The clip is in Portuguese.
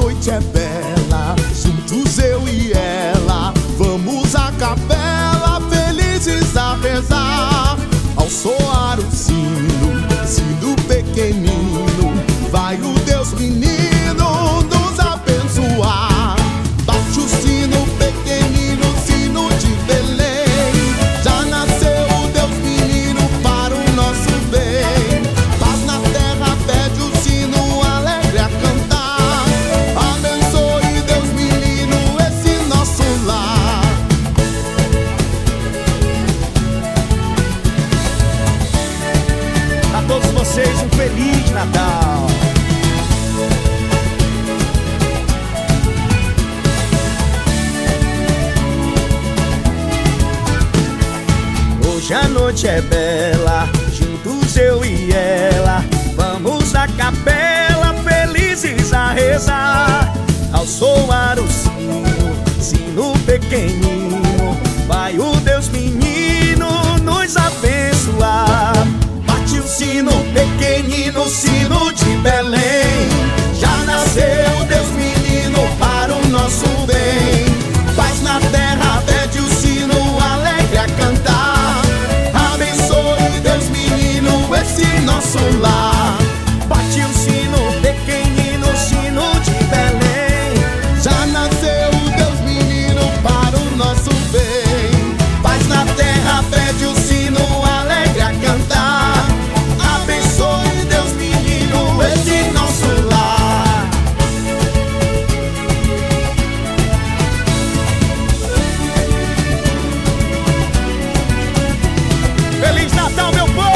noite é bela, juntos eu e ela. Vamos à capela, felizes a rezar. Ao soar o todos vocês um feliz Natal. Hoje a noite é bela, juntos eu e ela. Vamos à capela, felizes a rezar. Ao soar o sino, sino pequenino, pequenino sino de Belém. Já nasceu Deus menino para o nosso bem. Paz na terra, pede o sino alegre a cantar. Abençoe Deus menino esse nosso lar. Natal, meu povo!